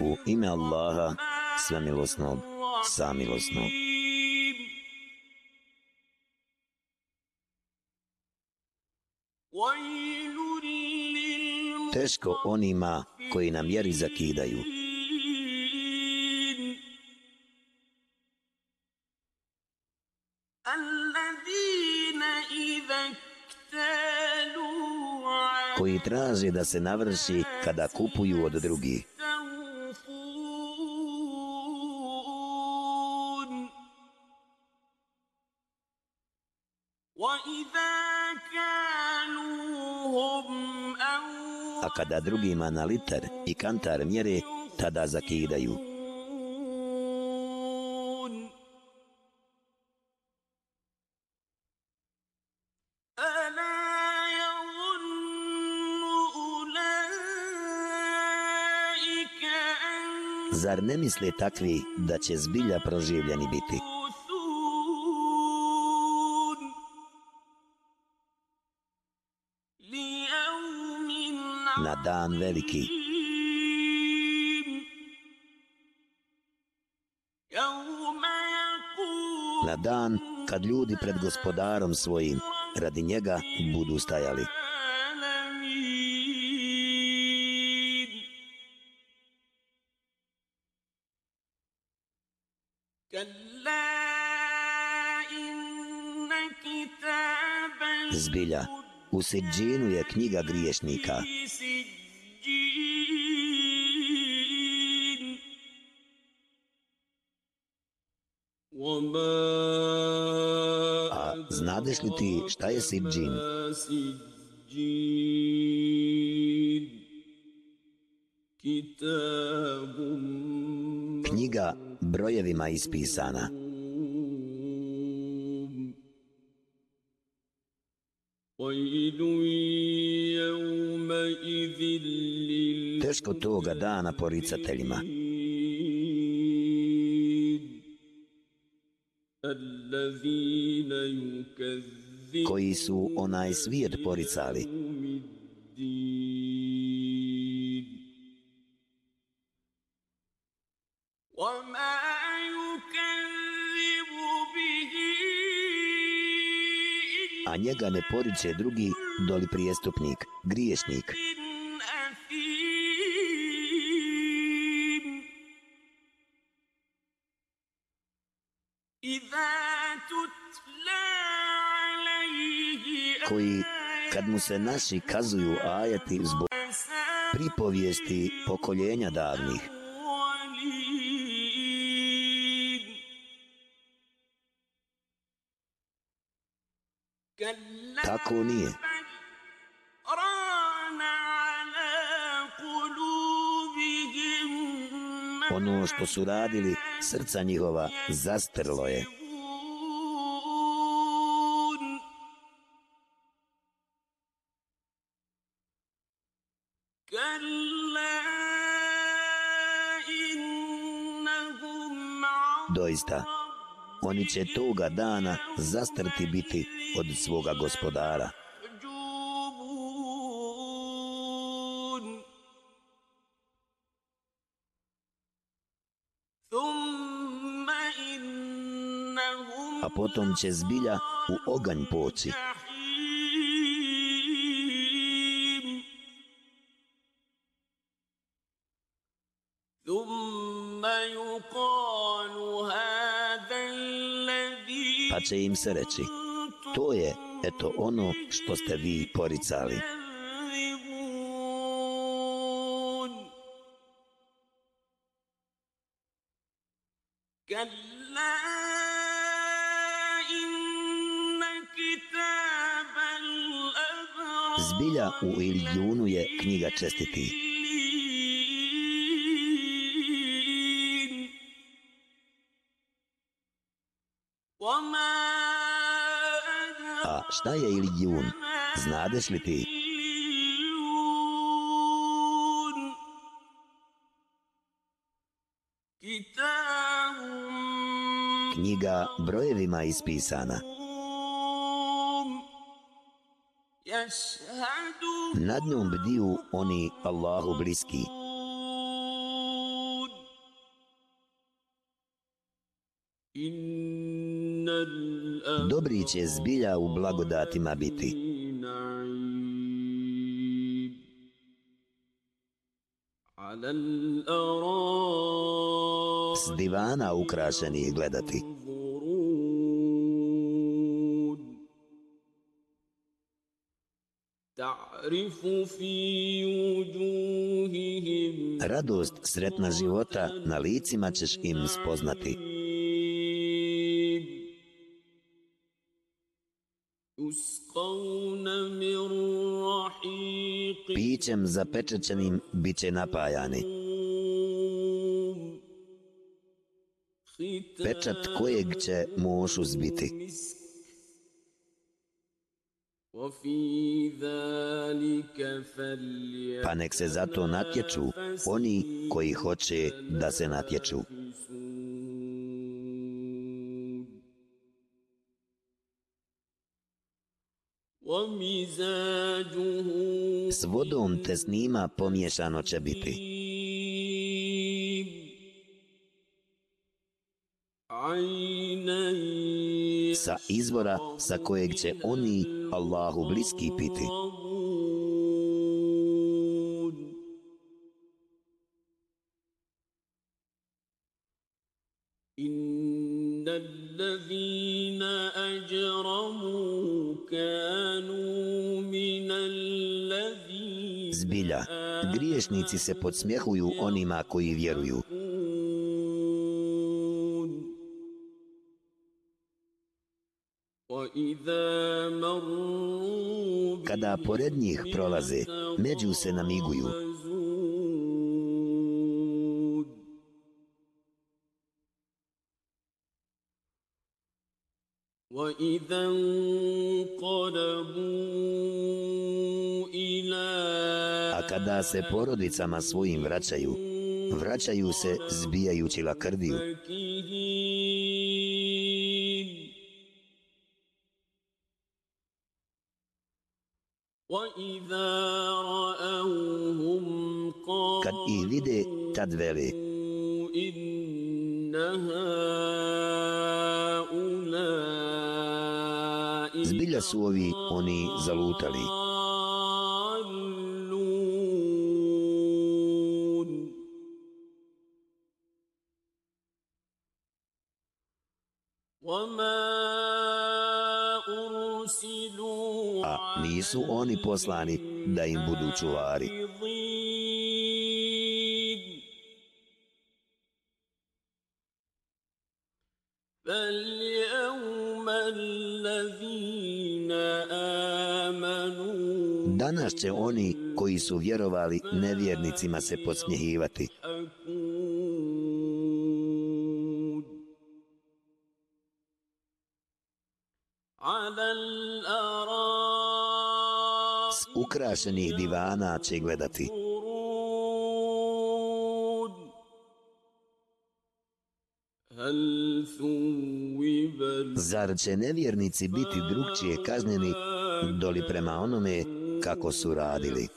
U ime Allaha, svemilosnog, samilosnog. Teško onima koji nam vjeri zakidaju. Koji traže da se navrši kada kupuju od drugih. A kada drugima na litar i kantar mjere, tada zakidaju. Zar ne misle takvi da će zbilja proživljeni biti? Na dan veliki. Na dan kad ljudi pred gospodarom svojim radi njega budu stajali. Zbilja, u Sidžinu je knjiga griješnika. A znadeš li ti šta je Sidžin? Knjiga brojevima ispisana. Teško toga dana poricateljima. Koji su onaj svijet poricali. A njega ne poriče drugi doli prijestupnik, griješnik. koji kad mu se naši kazuju ajati zbog pripovijesti pokoljenja davnih kako nije. Ono što su radili, srca njihova zastrlo je. Doista, oni će toga dana zastrti biti od svoga gospodara. A potom će zbilja u oganj poći. Pa će im se reći, to je, eto, ono što ste vi poricali. Zbilja u Ilijunu je knjiga čestiti. A šta je Ilijun? Znadeš li ti? Knjiga brojevima ispisana. Nad njom bdiju oni Allahu bliski. Dobri će zbilja u blagodatima biti. S divana ukrašenih gledati. Radost sretna života na licima ćeš im spoznati. Pićem zapečećenim bit će napajani. Pečat kojeg će mošu zbiti. Pa nek se zato natječu oni koji hoće da se natječu. S vodom te snima pomiješano će biti. Sa izvora sa kojeg će oni Allahu bliski piti. Zbilja, griješnici se podsmjehuju onima koji vjeruju. Kada pored njih prolaze, među se namiguju. A kada se porodicama svojim vraćaju, vraćaju se zbijajući lakrdiju. Kad ih vide, tad vele. Zbilja su ovi oni zalutali. A nisu oni poslani da im budu čuvari. Danas će oni koji su vjerovali nevjernicima se podsmjehivati. S ukrašenih divana će gledati. Zar će nevjernici biti drugčije kažnjeni doli prema onome kako su radili?